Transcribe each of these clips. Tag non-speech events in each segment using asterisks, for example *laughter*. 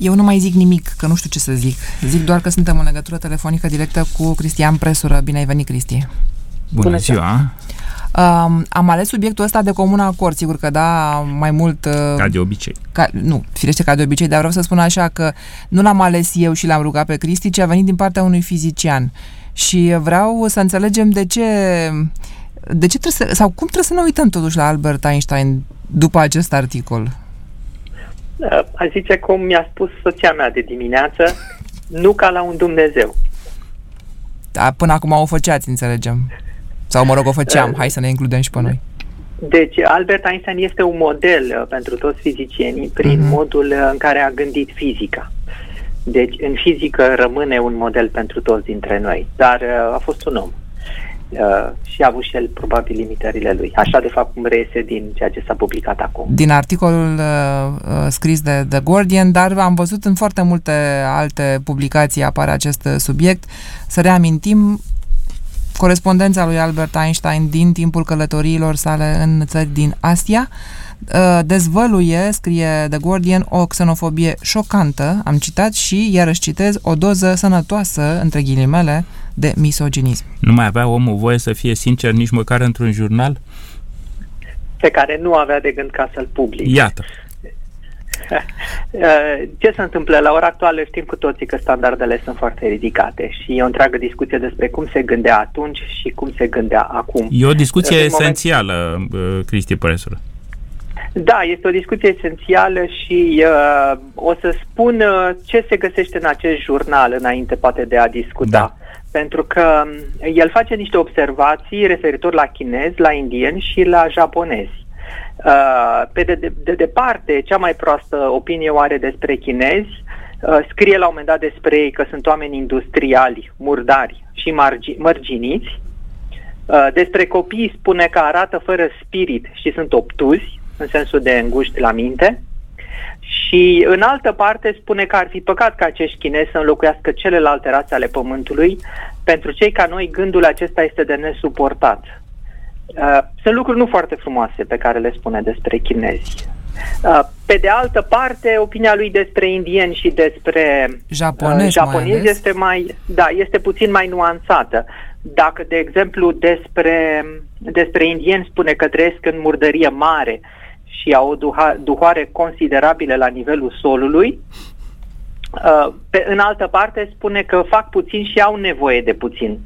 Eu nu mai zic nimic, că nu știu ce să zic. Zic doar că suntem în legătură telefonică directă cu Cristian Presură. Bine ai venit, Cristi! Bună, Bună ziua! Um, am ales subiectul ăsta de comun acord, sigur că da, mai mult... Uh, ca de obicei. Ca, nu, firește ca de obicei, dar vreau să spun așa că nu l-am ales eu și l-am rugat pe Cristi, ci a venit din partea unui fizician. Și vreau să înțelegem de ce... De ce trebuie să, sau cum trebuie să ne uităm totuși la Albert Einstein după acest articol? A zice cum mi-a spus soția mea de dimineață, nu ca la un Dumnezeu. Da, până acum o făceați, înțelegem. Sau, mă rog, o făceam. Hai să ne includem și pe noi. Deci, Albert Einstein este un model uh, pentru toți fizicienii prin uh-huh. modul uh, în care a gândit fizica. Deci, în fizică rămâne un model pentru toți dintre noi, dar uh, a fost un om. Uh, și a avut și el probabil limitările lui. Așa, de fapt, cum reiese din ceea ce s-a publicat acum. Din articolul uh, uh scris de The Guardian, dar am văzut în foarte multe alte publicații apare acest subiect. Să reamintim, corespondența lui Albert Einstein din timpul călătoriilor sale în țări din Asia, uh, dezvăluie, scrie The Guardian, o xenofobie șocantă, am citat și, iarăși citez, o doză sănătoasă, între ghilimele, de misoginism. Nu mai avea omul voie să fie sincer nici măcar într-un jurnal? Pe care nu avea de gând ca să-l publice. Iată. *laughs* Ce se întâmplă? La ora actuală știm cu toții că standardele sunt foarte ridicate și e o întreagă discuție despre cum se gândea atunci și cum se gândea acum. E o discuție în esențială, moment... Cristi Păresură. Da, este o discuție esențială și uh, o să spun uh, ce se găsește în acest jurnal înainte poate de a discuta. Da. Pentru că um, el face niște observații referitor la chinezi, la indieni și la japonezi. Uh, pe de, de, de departe, cea mai proastă opinie o are despre chinezi. Uh, scrie la un moment dat despre ei că sunt oameni industriali, murdari și margi, mărginiți. Uh, despre copii spune că arată fără spirit și sunt obtuzi, în sensul de înguști la minte. Și în altă parte spune că ar fi păcat ca acești chinezi să înlocuiască celelalte rațe ale Pământului. Pentru cei ca noi, gândul acesta este de nesuportat. Uh, sunt lucruri nu foarte frumoase pe care le spune despre chinezi. Uh, pe de altă parte, opinia lui despre indieni și despre japonezi, uh, japonezi mai este mai, da, este puțin mai nuanțată. Dacă, de exemplu, despre, despre indieni spune că trăiesc în murdărie mare și au o duha, duhoare considerabilă la nivelul solului, uh, pe, în altă parte spune că fac puțin și au nevoie de puțin.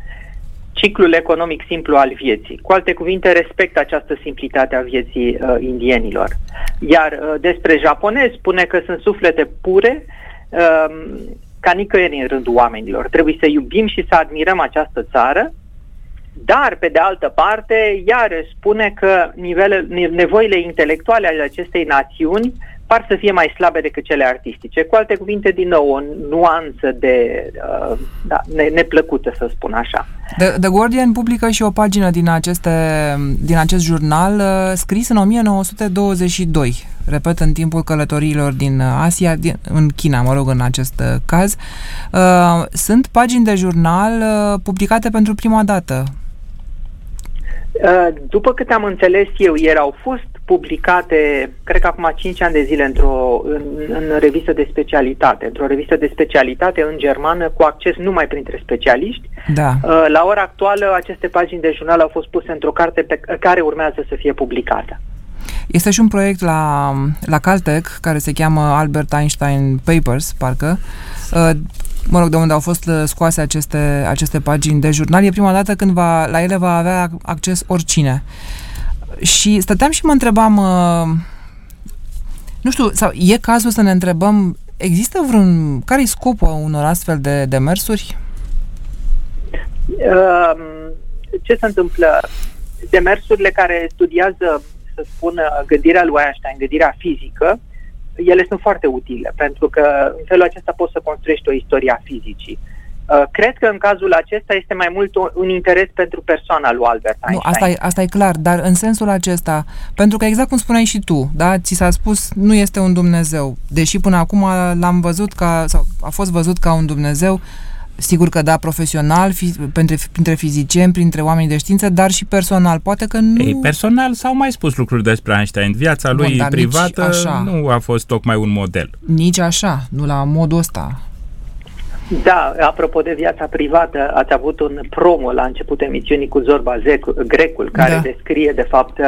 Ciclul economic simplu al vieții. Cu alte cuvinte, respectă această simplitate a vieții uh, indienilor. Iar uh, despre japonezi spune că sunt suflete pure uh, ca nicăieri în rândul oamenilor. Trebuie să iubim și să admirăm această țară dar, pe de altă parte, iarăși spune că nivele, nevoile intelectuale ale acestei națiuni par să fie mai slabe decât cele artistice. Cu alte cuvinte, din nou, o nuanță de uh, da, ne, neplăcută, să spun așa. The, The Guardian publică și o pagină din, aceste, din acest jurnal uh, scris în 1922, repet, în timpul călătoriilor din Asia, din, în China, mă rog, în acest uh, caz. Uh, sunt pagini de jurnal uh, publicate pentru prima dată Uh, după cât am înțeles eu, ieri au fost publicate, cred că acum 5 ani de zile, într-o, în, în revistă de specialitate, într-o revistă de specialitate în germană, cu acces numai printre specialiști. Da. Uh, la ora actuală, aceste pagini de jurnal au fost puse într-o carte pe care urmează să fie publicată. Este și un proiect la, la Caltech care se cheamă Albert Einstein Papers, parcă, uh, mă rog, de unde au fost uh, scoase aceste, aceste pagini de jurnal, e prima dată când va, la ele va avea acces oricine. Și stăteam și mă întrebam, uh, nu știu, sau e cazul să ne întrebăm, există vreun, care e scopul unor astfel de demersuri? Um, ce se întâmplă? Demersurile care studiază, să spun, gândirea lui Einstein, gândirea fizică, ele sunt foarte utile, pentru că în felul acesta poți să construiești o istorie a fizicii. Uh, cred că în cazul acesta este mai mult un, un interes pentru persoana lui Albert Einstein. Nu, asta e, asta e clar, dar în sensul acesta, pentru că exact cum spuneai și tu, da, ți s-a spus nu este un Dumnezeu, deși până acum l-am văzut ca, sau a fost văzut ca un Dumnezeu, Sigur că da, profesional, fi, printre, printre fizicieni, printre oameni de știință, dar și personal. Poate că nu... Ei, personal s-au mai spus lucruri despre Einstein. Viața lui Bun, privată așa. nu a fost tocmai un model. Nici așa, nu la modul ăsta. Da, apropo de viața privată, ați avut un promo la început emisiunii cu Zorba Grecul, care da. descrie, de fapt,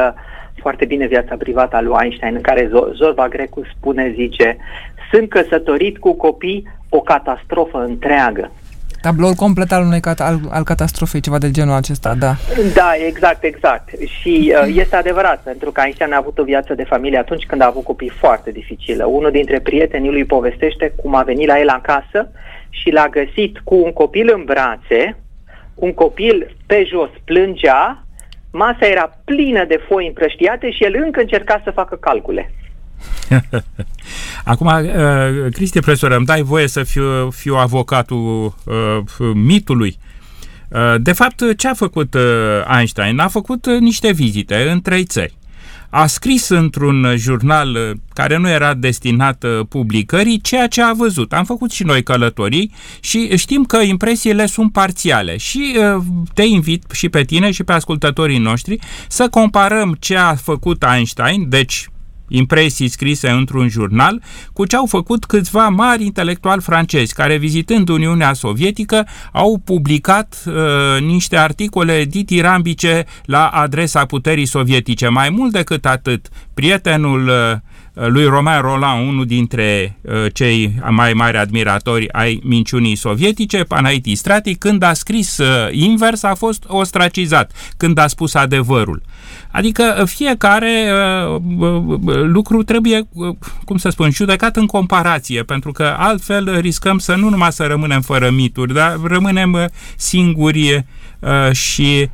foarte bine viața privată a lui Einstein, în care Zorba Grecul spune, zice, sunt căsătorit cu copii, o catastrofă întreagă. Tabloul complet al unei cat- al, al catastrofei, ceva de genul acesta, da. Da, exact, exact. Și uh, este adevărat, pentru că Einstein a avut o viață de familie atunci când a avut copii foarte dificilă. Unul dintre prietenii lui povestește cum a venit la el acasă și l-a găsit cu un copil în brațe, un copil pe jos plângea, masa era plină de foi împrăștiate și el încă încerca să facă calcule. *laughs* Acum, uh, Cristi Profesor, îmi dai voie să fiu, fiu avocatul uh, mitului. Uh, de fapt, ce a făcut uh, Einstein? A făcut uh, niște vizite în trei țări. A scris într-un jurnal uh, care nu era destinat uh, publicării ceea ce a văzut. Am făcut și noi călătorii și știm că impresiile sunt parțiale și uh, te invit și pe tine și pe ascultătorii noștri să comparăm ce a făcut Einstein, deci impresii scrise într-un jurnal, cu ce au făcut câțiva mari intelectuali francezi, care vizitând Uniunea Sovietică au publicat uh, niște articole ditirambice la adresa puterii sovietice. Mai mult decât atât, prietenul uh, lui Romain Roland, unul dintre uh, cei mai mari admiratori ai minciunii sovietice, Panaiti Strati, când a scris uh, invers, a fost ostracizat, când a spus adevărul. Adică uh, fiecare uh, uh, lucru trebuie, cum să spun, judecat în comparație, pentru că altfel riscăm să nu numai să rămânem fără mituri, dar rămânem singuri și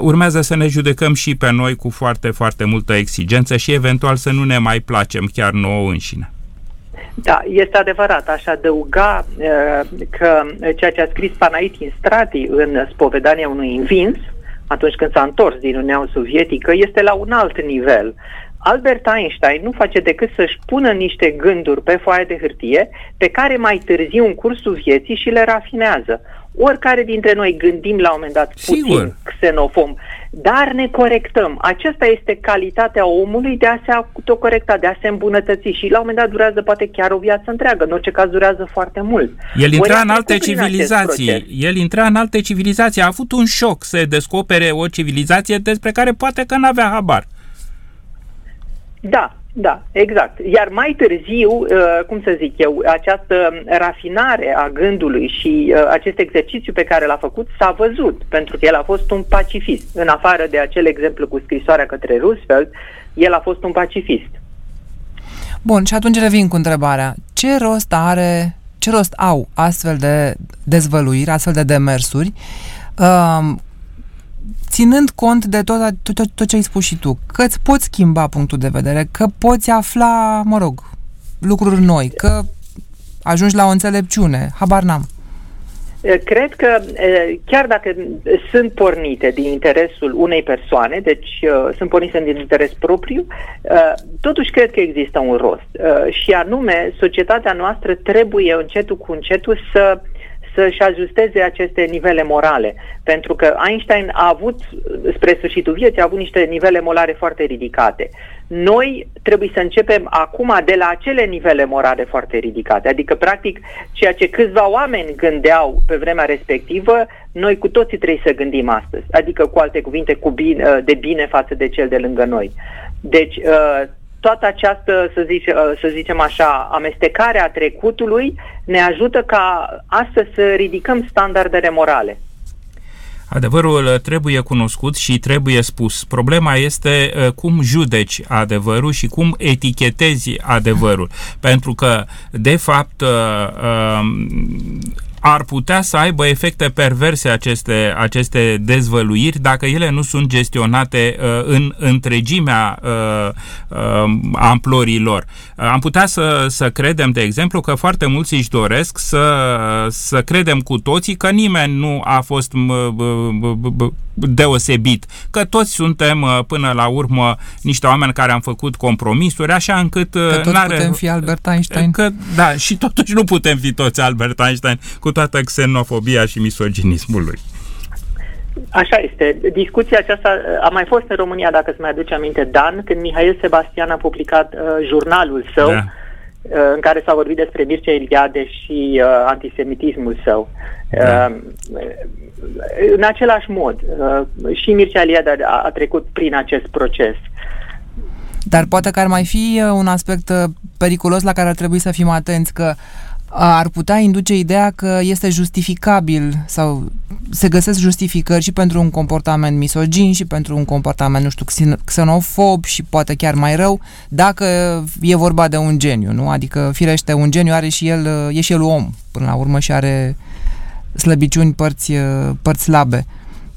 urmează să ne judecăm și pe noi cu foarte, foarte multă exigență și eventual să nu ne mai placem chiar nouă înșine. Da, este adevărat. Aș adăuga uh, că ceea ce a scris Panaitin Strati în spovedania unui invins, atunci când s-a întors din Uniunea Sovietică, este la un alt nivel. Albert Einstein nu face decât să-și pună niște gânduri pe foaie de hârtie pe care mai târziu în cursul vieții și le rafinează. Oricare dintre noi gândim la un moment dat puțin Sigur. xenofom, dar ne corectăm. Aceasta este calitatea omului de a se autocorecta, de a se îmbunătăți și la un moment dat durează poate chiar o viață întreagă, în orice caz durează foarte mult. El intra în alte civilizații, el intra în alte civilizații, a avut un șoc să descopere o civilizație despre care poate că n-avea habar. Da, da, exact. Iar mai târziu, uh, cum să zic eu, această rafinare a gândului și uh, acest exercițiu pe care l-a făcut s-a văzut, pentru că el a fost un pacifist. În afară de acel exemplu cu scrisoarea către Roosevelt, el a fost un pacifist. Bun, și atunci revin cu întrebarea. Ce rost are, ce rost au astfel de dezvăluiri, astfel de demersuri, um, ținând cont de tot, tot, tot, tot ce ai spus și tu, că îți poți schimba punctul de vedere, că poți afla, mă rog, lucruri noi, că ajungi la o înțelepciune, habar n-am. Cred că chiar dacă sunt pornite din interesul unei persoane, deci sunt pornite din interes propriu, totuși cred că există un rost. Și anume, societatea noastră trebuie încetul cu încetul să uh, să-și ajusteze aceste nivele morale. Pentru că Einstein a avut, spre sfârșitul vieții, a avut niște nivele morale foarte ridicate. Noi trebuie să începem acum de la acele nivele morale foarte ridicate. Adică, practic, ceea ce câțiva oameni gândeau pe vremea respectivă, noi cu toții trebuie să gândim astăzi. Adică, cu alte cuvinte, cu bine, de bine față de cel de lângă noi. Deci, uh, toată această, să, zice, uh, să zicem așa, amestecare a trecutului ne ajută ca astăzi să ridicăm standardele morale. Adevărul trebuie cunoscut și trebuie spus. Problema este uh, cum judeci adevărul și cum etichetezi adevărul. Pentru că, de fapt, uh, ar putea să aibă efecte perverse aceste, aceste dezvăluiri dacă ele nu sunt gestionate uh, în întregimea uh, uh, amplorii lor. Uh, am putea să, să credem, de exemplu, că foarte mulți își doresc să, să credem cu toții că nimeni nu a fost deosebit, că toți suntem uh, până la urmă niște oameni care am făcut compromisuri, așa încât... Că toți n-are... putem fi Albert Einstein. Că, da, și totuși nu putem fi toți Albert Einstein cu toată xenofobia și misoginismul lui. Așa este. Discuția aceasta a mai fost în România, dacă îți mai aduce aminte, Dan, când Mihail Sebastian a publicat uh, jurnalul său, da. uh, în care s-a vorbit despre Mircea Eliade și uh, antisemitismul său. Da. Uh, în același mod, uh, și Mircea Eliade a, a trecut prin acest proces. Dar poate că ar mai fi uh, un aspect uh, periculos la care ar trebui să fim atenți, că ar putea induce ideea că este justificabil sau se găsesc justificări și pentru un comportament misogin și pentru un comportament, nu știu, xenofob și poate chiar mai rău, dacă e vorba de un geniu, nu? Adică, firește, un geniu are și el, e și el om, până la urmă, și are slăbiciuni, părți, părți slabe.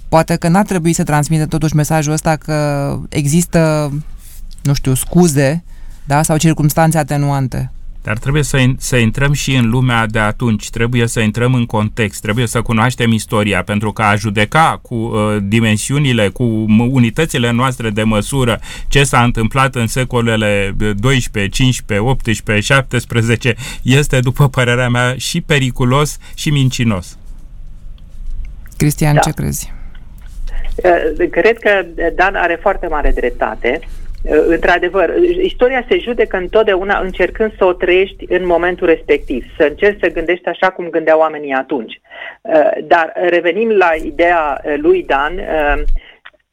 Poate că n-ar trebui să transmită totuși mesajul ăsta că există, nu știu, scuze, da, sau circumstanțe atenuante. Dar trebuie să, să intrăm și în lumea de atunci, trebuie să intrăm în context, trebuie să cunoaștem istoria, pentru că a judeca cu uh, dimensiunile, cu unitățile noastre de măsură ce s-a întâmplat în secolele 12, 15, 18, 17 este, după părerea mea, și periculos și mincinos. Cristian, da. ce crezi? Uh, cred că Dan are foarte mare dreptate Uh, într-adevăr, istoria se judecă întotdeauna încercând să o trăiești în momentul respectiv, să încerci să gândești așa cum gândeau oamenii atunci. Uh, dar revenim la ideea uh, lui Dan,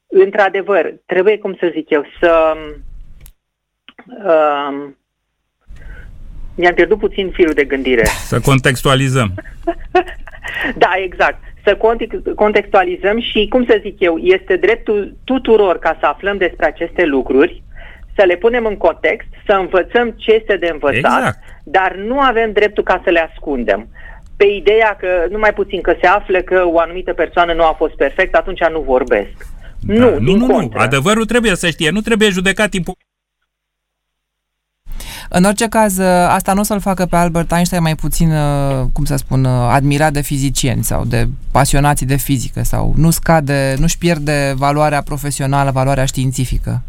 într-adevăr, trebuie, cum să zic eu, să... Mi-am pierdut puțin firul de gândire. Să contextualizăm. *laughs* da, exact să contextualizăm și, cum să zic eu, este dreptul tuturor ca să aflăm despre aceste lucruri, să le punem în context, să învățăm ce este de învățat, exact. dar nu avem dreptul ca să le ascundem. Pe ideea că, numai puțin că se află că o anumită persoană nu a fost perfectă, atunci nu vorbesc. Da, nu, nu, nu, nu. Adevărul trebuie să știe, nu trebuie judecat timpul în orice caz, ă, asta nu o să-l facă pe Albert Einstein mai puțin, ă, cum să spun, ă, admirat de fizicieni sau de pasionații de fizică sau nu scade, nu-și pierde valoarea profesională, valoarea științifică.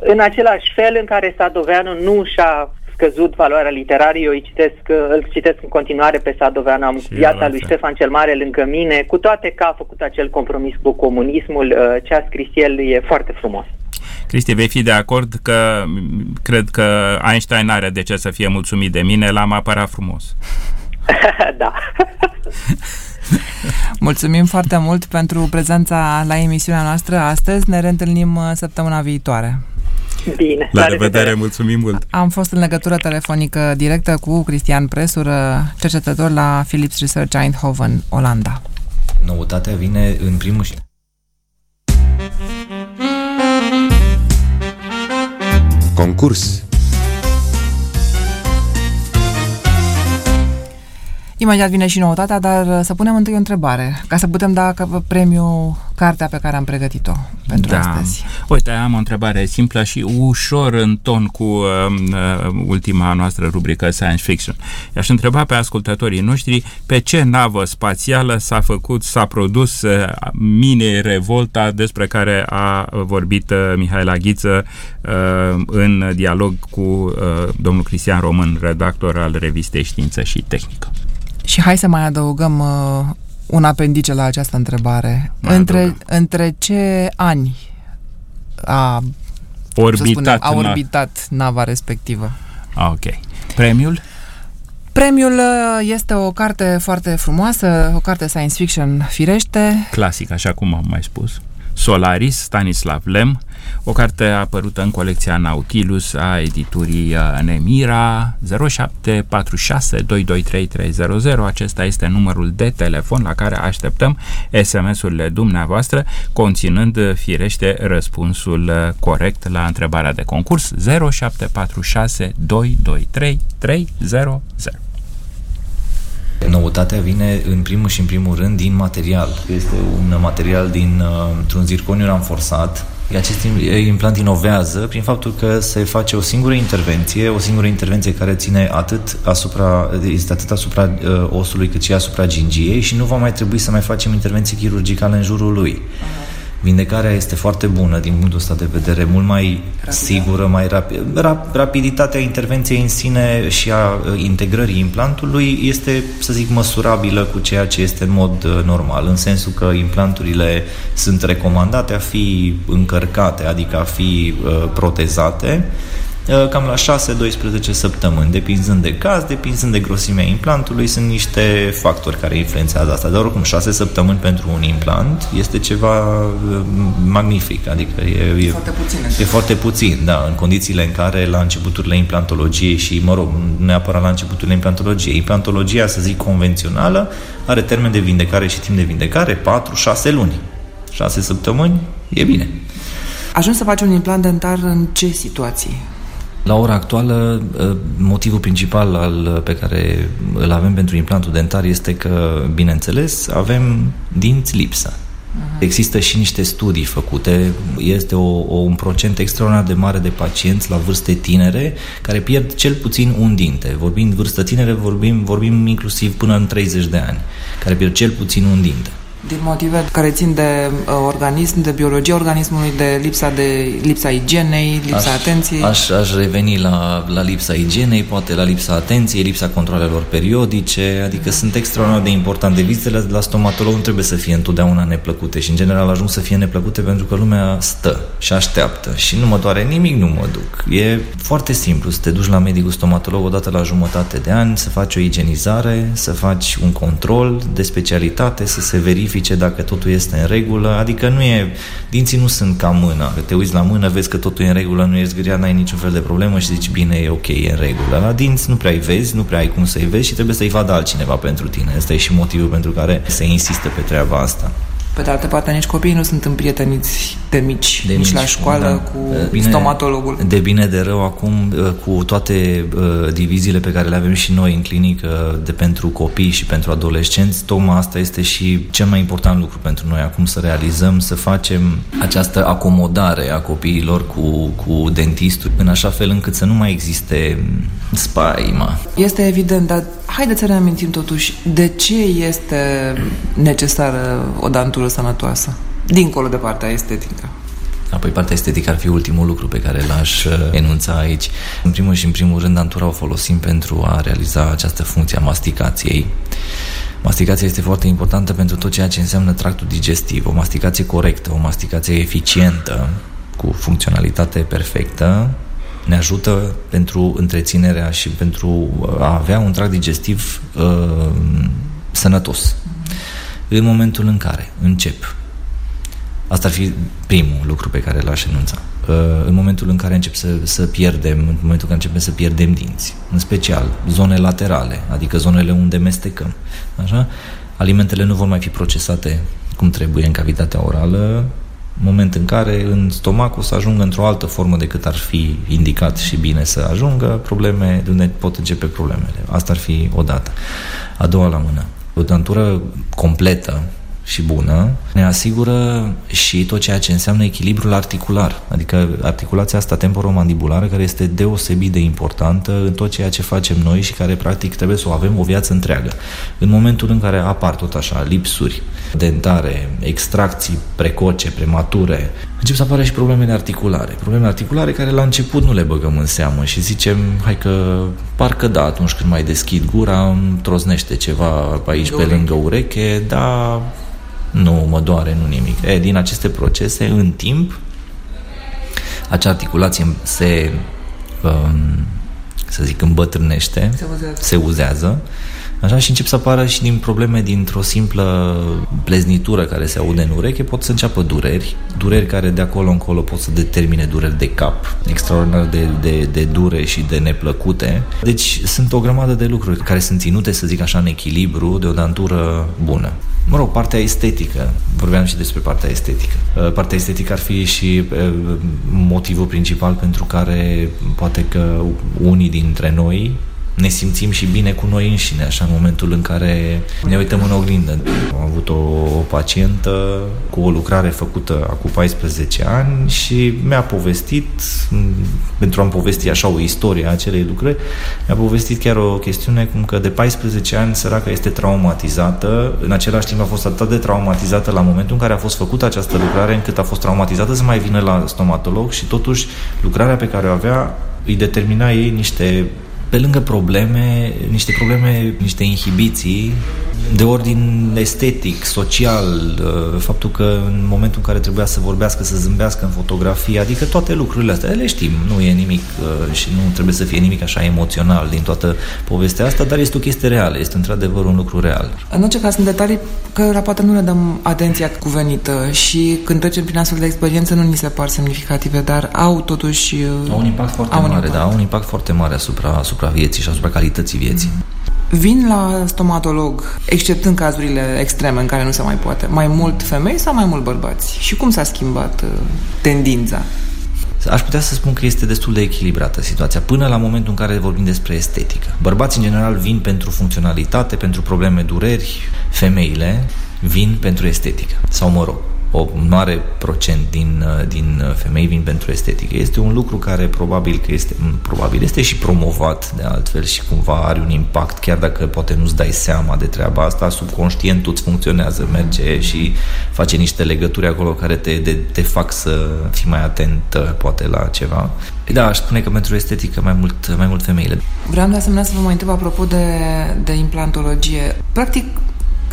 În același fel în care Sadoveanu nu și-a scăzut valoarea literară, eu îi citesc, îl citesc în continuare pe Sadoveanu, am și viața lui Ștefan cel Mare lângă mine, cu toate că a făcut acel compromis cu comunismul, ce a scris el e foarte frumos. Cristi, vei fi de acord că cred că Einstein are de ce să fie mulțumit de mine, l-am apărat frumos. *laughs* da. *laughs* Mulțumim foarte mult pentru prezența la emisiunea noastră astăzi. Ne reîntâlnim uh, săptămâna viitoare. Bine. La, la revedere, revedere, mulțumim mult. Am fost în legătură telefonică directă cu Cristian Presură, cercetător la Philips Research Eindhoven, Olanda. Noutatea vine în primul și Concurs. Imediat vine și noutatea, dar uh, să punem întâi o întrebare, ca să putem da premiul cartea pe care am pregătit-o pentru da. astăzi. Uite, am o întrebare simplă și ușor în ton cu uh, uh, ultima noastră rubrică Science Fiction. I-aș întreba pe ascultătorii noștri pe ce navă spațială s-a făcut, s-a produs uh, mini-revolta despre care a vorbit uh, Mihail Aghiță uh, în dialog cu uh, domnul Cristian Român, redactor al revistei Știință și Tehnică. Și hai să mai adăugăm uh, un apendice la această întrebare. între, între ce ani a orbitat, spunem, a orbitat nava respectivă? Ah, ok. Premiul? Premiul uh, este o carte foarte frumoasă, o carte science fiction firește. Clasic, așa cum am mai spus. Solaris, Stanislav Lem, o carte apărută în colecția Nautilus a editurii uh, Nemira 0746223300. Acesta este numărul de telefon la care așteptăm SMS-urile dumneavoastră, conținând uh, firește răspunsul uh, corect la întrebarea de concurs 0746223300. Noutatea vine în primul și în primul rând din material. Este un material din, uh, un zirconiu ramforsat. Acest implant inovează prin faptul că se face o singură intervenție, o singură intervenție care ține atât asupra, este atât asupra uh, osului cât și asupra gingiei și nu va mai trebui să mai facem intervenții chirurgicale în jurul lui. Vindecarea este foarte bună din punctul ăsta de vedere, mult mai Rapidă. sigură, mai rapid. Rap, rapiditatea intervenției în sine și a uh, integrării implantului este, să zic, măsurabilă cu ceea ce este în mod uh, normal, în sensul că implanturile sunt recomandate a fi încărcate, adică a fi uh, protezate Uh, cam la 6-12 săptămâni, depinzând de caz, depinzând de grosimea implantului, sunt niște factori care influențează asta. Dar oricum, 6 săptămâni pentru un implant este ceva uh, magnific, adică e, e, foarte puțin, e foarte puțin, da, în condițiile în care la începuturile implantologiei și, mă rog, nu neapărat la începuturile implantologiei, implantologia, să zic, convențională, are termen de vindecare și timp de vindecare 4-6 luni. 6 săptămâni e bine. Ajung să faci un implant dentar în ce situații? La ora actuală, ă, motivul principal al, pe care îl avem pentru implantul dentar este că, bineînțeles, avem dinți lipsă. Uh-huh. Există și niște studii făcute, este o, o, un procent extraordinar de mare de pacienți la vârste tinere care pierd cel puțin un dinte. Vorbind vârstă tinere, vorbim, vorbim inclusiv până în 30 de ani, care pierd cel puțin un dinte. Din motive care țin de uh, organism, de biologia organismului, de lipsa de lipsa igienei, lipsa aș, atenției. Aș, aș reveni la, la lipsa igienei, poate la lipsa atenției, lipsa controlelor periodice, adică sunt extraordinar de importante. Vizitele la stomatolog nu trebuie să fie întotdeauna neplăcute și în general ajung să fie neplăcute pentru că lumea stă și așteaptă și nu mă doare nimic, nu mă duc. E foarte simplu să te duci la medicul stomatolog o dată la jumătate de ani, să faci o igienizare, să faci un control de specialitate, să se verifice verifice dacă totul este în regulă, adică nu e, dinții nu sunt ca mâna, că te uiți la mână, vezi că totul e în regulă, nu e zgâria, n-ai niciun fel de problemă și zici bine, e ok, e în regulă. La dinți nu prea îi vezi, nu prea ai cum să-i vezi și trebuie să-i vadă altcineva pentru tine. Asta e și motivul pentru care se insistă pe treaba asta. Pe de altă parte, nici copiii nu sunt împrieteniți de mici, de nici mici, la școală da. cu bine, stomatologul. De bine de rău acum, uh, cu toate uh, diviziile pe care le avem și noi în clinică de pentru copii și pentru adolescenți, tocmai asta este și cel mai important lucru pentru noi acum să realizăm, să facem această acomodare a copiilor cu, cu dentistul în așa fel încât să nu mai existe spaima. Este evident, dar haideți să reamintim totuși de ce este necesară o dantură sănătoasă, dincolo de partea estetică. Apoi partea estetică ar fi ultimul lucru pe care l-aș uh, enunța aici. În primul și în primul rând, dantura o folosim pentru a realiza această funcție a masticației. Masticația este foarte importantă pentru tot ceea ce înseamnă tractul digestiv. O masticație corectă, o masticație eficientă, cu funcționalitate perfectă, ne ajută pentru întreținerea și pentru a avea un tract digestiv uh, sănătos. În momentul în care încep Asta ar fi primul lucru pe care l-aș enunța. Uh, în momentul în care încep să, să pierdem, în momentul în care începem să pierdem dinți, în special zone laterale, adică zonele unde mestecăm, așa, alimentele nu vor mai fi procesate cum trebuie în cavitatea orală, moment în care în stomac o să ajungă într-o altă formă decât ar fi indicat și bine să ajungă, probleme, de unde pot începe problemele. Asta ar fi o dată. A doua la mână. O dantură completă și bună ne asigură și tot ceea ce înseamnă echilibrul articular, adică articulația asta temporomandibulară care este deosebit de importantă în tot ceea ce facem noi și care practic trebuie să o avem o viață întreagă. În momentul în care apar tot așa lipsuri dentare, extracții precoce, premature, încep să apară și problemele articulare. Probleme articulare care la început nu le băgăm în seamă și zicem, hai că parcă da, atunci când mai deschid gura, îmi troznește ceva aici pe lângă ureche, dar nu mă doare, nu nimic. E, din aceste procese, în timp, acea articulație se, um, să zic, îmbătrânește, se uzează. se uzează Așa și încep să apară și din probleme dintr-o simplă pleznitură care se aude în ureche, pot să înceapă dureri, dureri care de acolo încolo pot să determine dureri de cap, extraordinar de, de, de dure și de neplăcute. Deci sunt o grămadă de lucruri care sunt ținute, să zic așa, în echilibru de o dantură bună. Mă rog, partea estetică, vorbeam și despre partea estetică. Uh, partea estetică ar fi și uh, motivul principal pentru care poate că unii dintre noi ne simțim și bine cu noi înșine, așa în momentul în care ne uităm în oglindă. Am avut o, o pacientă cu o lucrare făcută acum 14 ani și mi-a povestit, pentru a-mi povesti așa o istorie a acelei lucrări, mi-a povestit chiar o chestiune cum că de 14 ani săraca este traumatizată, în același timp a fost atât de traumatizată la momentul în care a fost făcută această lucrare încât a fost traumatizată să mai vină la stomatolog și totuși lucrarea pe care o avea îi determina ei niște pe lângă probleme, niște probleme, niște inhibiții de ordin estetic, social, uh, faptul că în momentul în care trebuia să vorbească, să zâmbească în fotografie, adică toate lucrurile astea, le știm, nu e nimic uh, și nu trebuie să fie nimic așa emoțional din toată povestea asta, dar este o chestie reală, este într-adevăr un lucru real. În orice caz, sunt detalii că poate nu le dăm atenția cuvenită și când trecem prin astfel de experiențe nu ni se par semnificative, dar au totuși... Uh, au un impact foarte au mare, impact. da, au un impact foarte mare asupra, asupra vieții și asupra calității vieții. Mm. Vin la stomatolog, exceptând cazurile extreme în care nu se mai poate, mai mult femei sau mai mult bărbați? Și cum s-a schimbat uh, tendința? Aș putea să spun că este destul de echilibrată situația, până la momentul în care vorbim despre estetică. Bărbații, în general, vin pentru funcționalitate, pentru probleme, dureri. Femeile vin pentru estetică. Sau, mă rog, o mare procent din, uh, din uh, femei vin pentru estetică. Este un lucru care probabil că este, probabil este și promovat de altfel și cumva are un impact, chiar dacă poate nu-ți dai seama de treaba asta, subconștientul îți funcționează, merge și face niște legături acolo care te, de, te fac să fii mai atent uh, poate la ceva. Da, aș spune că pentru estetică mai mult, mai mult femeile. Vreau de asemenea să vă mai întreb apropo de, de implantologie. Practic,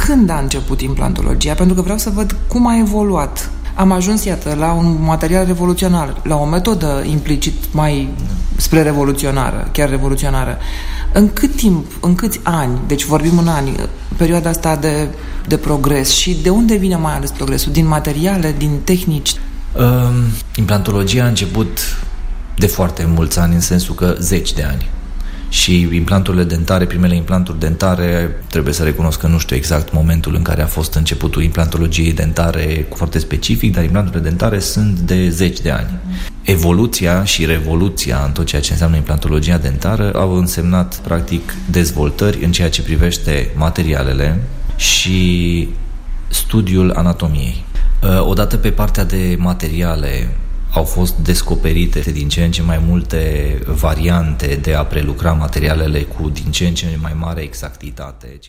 când a început implantologia, pentru că vreau să văd cum a evoluat. Am ajuns, iată, la un material revoluționar, la o metodă implicit mai spre revoluționară, chiar revoluționară. În cât timp, în câți ani, deci vorbim în ani, perioada asta de, de progres și de unde vine mai ales progresul? Din materiale, din tehnici? Um, implantologia a început de foarte mulți ani, în sensul că zeci de ani și implanturile dentare, primele implanturi dentare, trebuie să recunosc că nu știu exact momentul în care a fost începutul implantologiei dentare foarte specific, dar implanturile dentare sunt de zeci de ani. Evoluția și revoluția în tot ceea ce înseamnă implantologia dentară au însemnat practic dezvoltări în ceea ce privește materialele și studiul anatomiei. Odată pe partea de materiale, au fost descoperite din ce în ce mai multe variante de a prelucra materialele cu din ce în ce mai mare exactitate.